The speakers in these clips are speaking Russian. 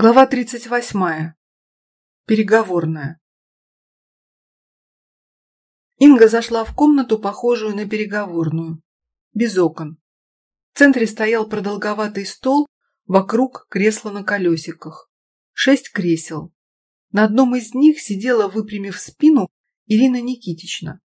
Глава 38. Переговорная. Инга зашла в комнату, похожую на переговорную, без окон. В центре стоял продолговатый стол, вокруг кресла на колесиках. Шесть кресел. На одном из них сидела, выпрямив спину, Ирина Никитична.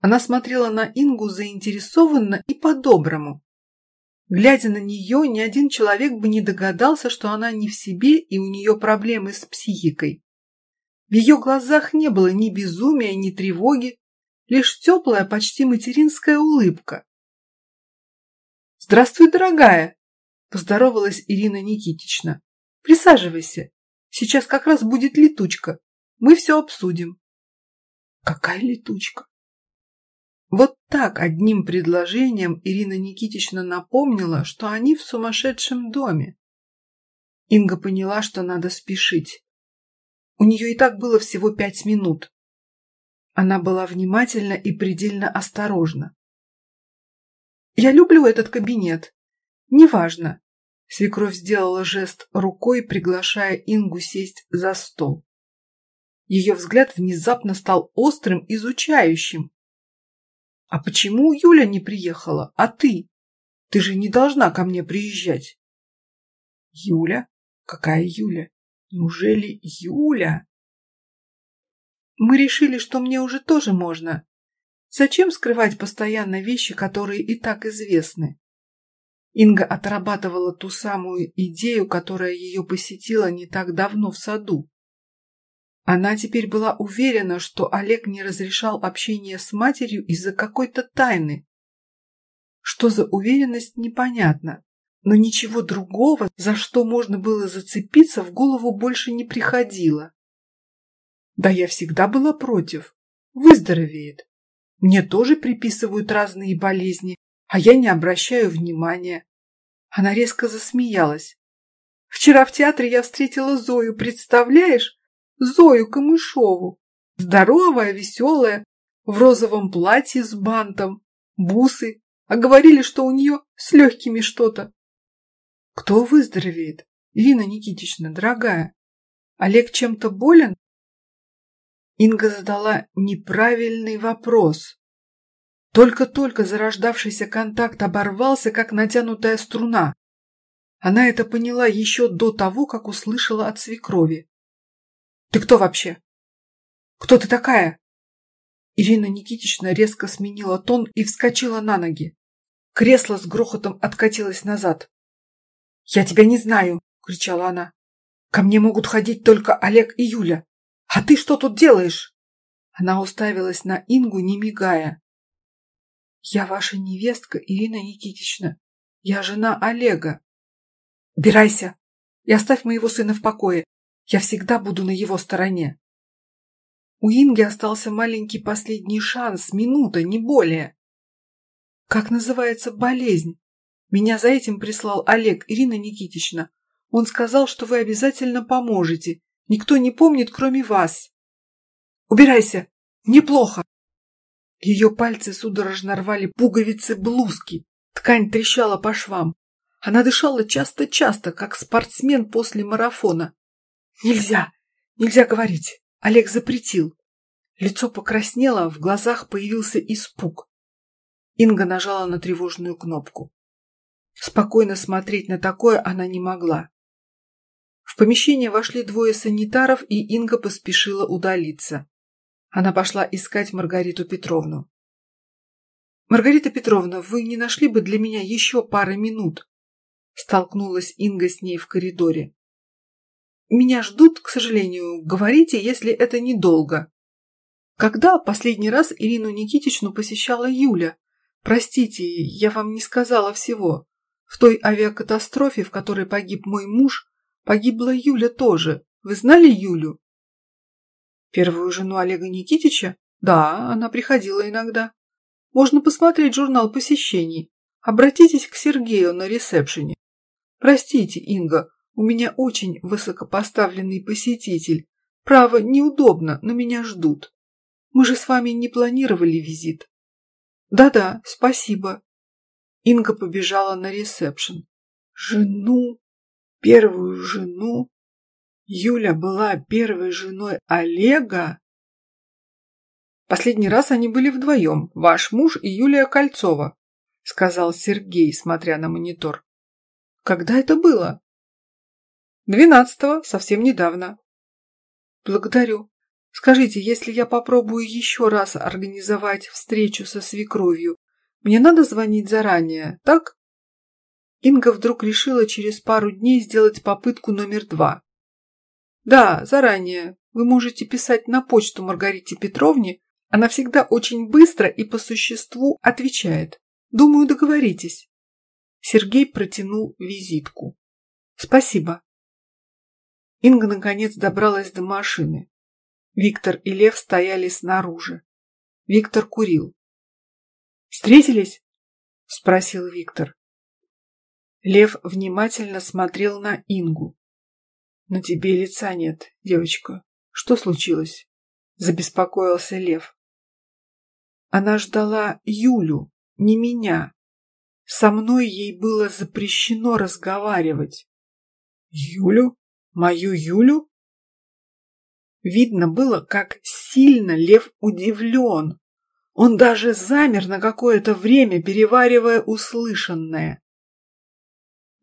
Она смотрела на Ингу заинтересованно и по-доброму. Глядя на нее, ни один человек бы не догадался, что она не в себе и у нее проблемы с психикой. В ее глазах не было ни безумия, ни тревоги, лишь теплая, почти материнская улыбка. «Здравствуй, дорогая!» – поздоровалась Ирина Никитична. «Присаживайся. Сейчас как раз будет летучка. Мы все обсудим». «Какая летучка?» Вот так одним предложением Ирина Никитична напомнила, что они в сумасшедшем доме. Инга поняла, что надо спешить. У нее и так было всего пять минут. Она была внимательна и предельно осторожна. «Я люблю этот кабинет. Неважно». Свекровь сделала жест рукой, приглашая Ингу сесть за стол. Ее взгляд внезапно стал острым, изучающим. А почему Юля не приехала, а ты? Ты же не должна ко мне приезжать. Юля? Какая Юля? Неужели Юля? Мы решили, что мне уже тоже можно. Зачем скрывать постоянно вещи, которые и так известны? Инга отрабатывала ту самую идею, которая ее посетила не так давно в саду. Она теперь была уверена, что Олег не разрешал общение с матерью из-за какой-то тайны. Что за уверенность, непонятно, но ничего другого, за что можно было зацепиться, в голову больше не приходило. Да я всегда была против. Выздоровеет. Мне тоже приписывают разные болезни, а я не обращаю внимания. Она резко засмеялась. Вчера в театре я встретила Зою, представляешь? Зою Камышову. Здоровая, веселая, в розовом платье с бантом, бусы, а говорили, что у нее с легкими что-то. Кто выздоровеет? Ирина Никитична, дорогая, Олег чем-то болен? Инга задала неправильный вопрос. Только-только зарождавшийся контакт оборвался, как натянутая струна. Она это поняла еще до того, как услышала от свекрови. Ты кто вообще? Кто ты такая? Ирина Никитична резко сменила тон и вскочила на ноги. Кресло с грохотом откатилось назад. «Я тебя не знаю!» — кричала она. «Ко мне могут ходить только Олег и Юля. А ты что тут делаешь?» Она уставилась на Ингу, не мигая. «Я ваша невестка, Ирина Никитична. Я жена Олега. Убирайся и оставь моего сына в покое. Я всегда буду на его стороне. У Инги остался маленький последний шанс, минута, не более. Как называется болезнь? Меня за этим прислал Олег, Ирина Никитична. Он сказал, что вы обязательно поможете. Никто не помнит, кроме вас. Убирайся! Мне плохо! Ее пальцы судорожно рвали пуговицы блузки. Ткань трещала по швам. Она дышала часто-часто, как спортсмен после марафона. Нельзя! Нельзя говорить! Олег запретил. Лицо покраснело, в глазах появился испуг. Инга нажала на тревожную кнопку. Спокойно смотреть на такое она не могла. В помещение вошли двое санитаров, и Инга поспешила удалиться. Она пошла искать Маргариту Петровну. «Маргарита Петровна, вы не нашли бы для меня еще пары минут?» Столкнулась Инга с ней в коридоре. Меня ждут, к сожалению. Говорите, если это недолго. Когда последний раз Ирину Никитичну посещала Юля? Простите, я вам не сказала всего. В той авиакатастрофе, в которой погиб мой муж, погибла Юля тоже. Вы знали Юлю? Первую жену Олега Никитича? Да, она приходила иногда. Можно посмотреть журнал посещений. Обратитесь к Сергею на ресепшене. Простите, Инга, у меня очень высокопоставленный посетитель. Право, неудобно, но меня ждут. Мы же с вами не планировали визит. Да-да, спасибо. Инга побежала на ресепшн. Жену, первую жену, Юля была первой женой Олега? Последний раз они были вдвоем, ваш муж и Юлия Кольцова, сказал Сергей, смотря на монитор. Когда это было? Двенадцатого, совсем недавно. Благодарю. Скажите, если я попробую еще раз организовать встречу со свекровью, мне надо звонить заранее, так? Инга вдруг решила через пару дней сделать попытку номер два. Да, заранее. Вы можете писать на почту Маргарите Петровне. Она всегда очень быстро и по существу отвечает. Думаю, договоритесь. Сергей протянул визитку. Спасибо. Инга наконец добралась до машины. Виктор и Лев стояли снаружи. Виктор курил. «Встретились?» – спросил Виктор. Лев внимательно смотрел на Ингу. «На тебе лица нет, девочка. Что случилось?» – забеспокоился Лев. Она ждала Юлю, не меня. Со мной ей было запрещено разговаривать. «Юлю? Мою Юлю?» Видно было, как сильно Лев удивлен. Он даже замер на какое-то время, переваривая услышанное.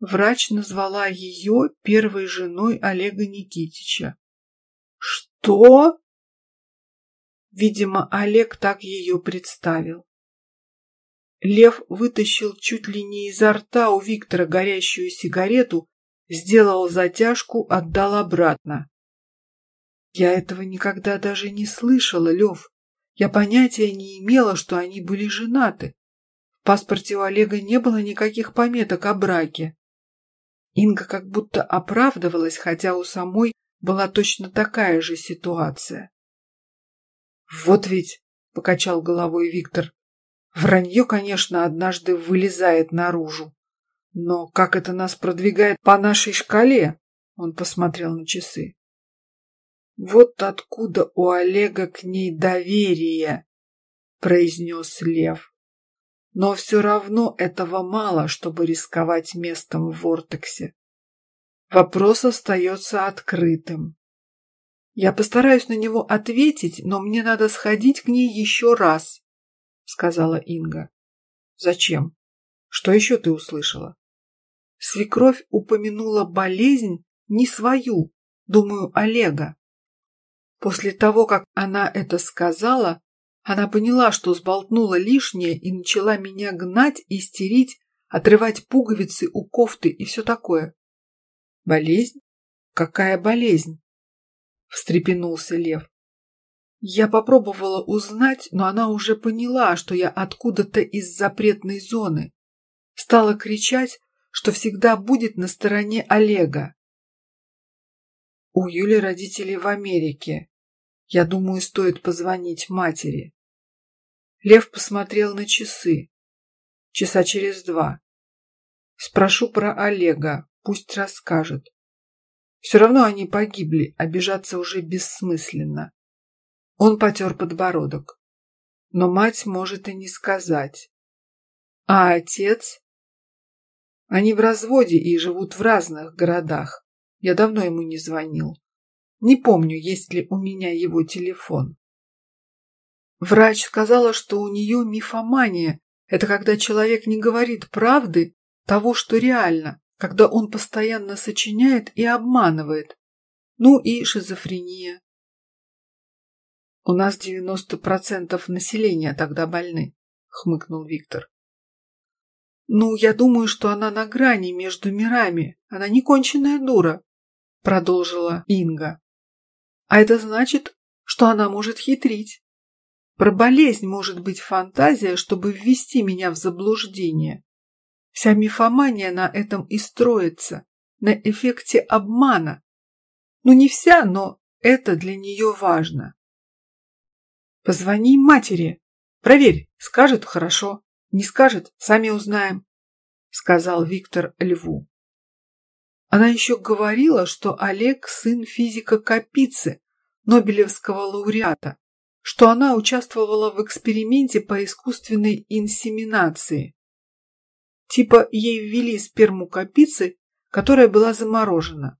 Врач назвала ее первой женой Олега Никитича. Что? Видимо, Олег так ее представил. Лев вытащил чуть ли не изо рта у Виктора горящую сигарету, сделал затяжку, отдал обратно. Я этого никогда даже не слышала, Лев. Я понятия не имела, что они были женаты. В паспорте у Олега не было никаких пометок о браке. Инга как будто оправдывалась, хотя у самой была точно такая же ситуация. «Вот ведь», — покачал головой Виктор, — «вранье, конечно, однажды вылезает наружу. Но как это нас продвигает по нашей шкале?» Он посмотрел на часы. Вот откуда у Олега к ней доверие, произнес Лев. Но все равно этого мало, чтобы рисковать местом в Вортексе. Вопрос остается открытым. Я постараюсь на него ответить, но мне надо сходить к ней еще раз, сказала Инга. Зачем? Что еще ты услышала? Свекровь упомянула болезнь не свою, думаю, Олега. После того, как она это сказала, она поняла, что сболтнула лишнее и начала меня гнать, истерить, отрывать пуговицы у кофты и все такое. Болезнь? Какая болезнь? Встрепенулся Лев. Я попробовала узнать, но она уже поняла, что я откуда-то из запретной зоны. Стала кричать, что всегда будет на стороне Олега. У Юли родители в Америке. Я думаю, стоит позвонить матери. Лев посмотрел на часы. Часа через два. Спрошу про Олега, пусть расскажет. Все равно они погибли, обижаться уже бессмысленно. Он потер подбородок. Но мать может и не сказать. А отец? Они в разводе и живут в разных городах. Я давно ему не звонил. Не помню, есть ли у меня его телефон. Врач сказала, что у нее мифомания. Это когда человек не говорит правды, того, что реально, когда он постоянно сочиняет и обманывает. Ну и шизофрения. У нас 90% населения тогда больны, хмыкнул Виктор. Ну, я думаю, что она на грани между мирами. Она не конченная дура, продолжила Инга. А это значит, что она может хитрить. Про болезнь может быть фантазия, чтобы ввести меня в заблуждение. Вся мифомания на этом и строится, на эффекте обмана. Ну не вся, но это для нее важно. Позвони матери. Проверь, скажет хорошо, не скажет, сами узнаем, сказал Виктор Льву. Она еще говорила, что Олег сын физика Капицы, Нобелевского лауреата, что она участвовала в эксперименте по искусственной инсеминации. Типа ей ввели сперму капицы, которая была заморожена.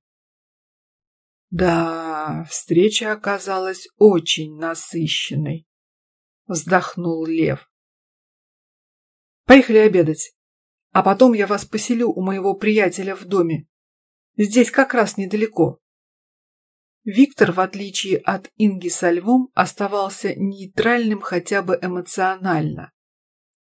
Да, встреча оказалась очень насыщенной. Вздохнул Лев. Поехали обедать. А потом я вас поселю у моего приятеля в доме. Здесь как раз недалеко. Виктор, в отличие от Инги со Львом, оставался нейтральным хотя бы эмоционально.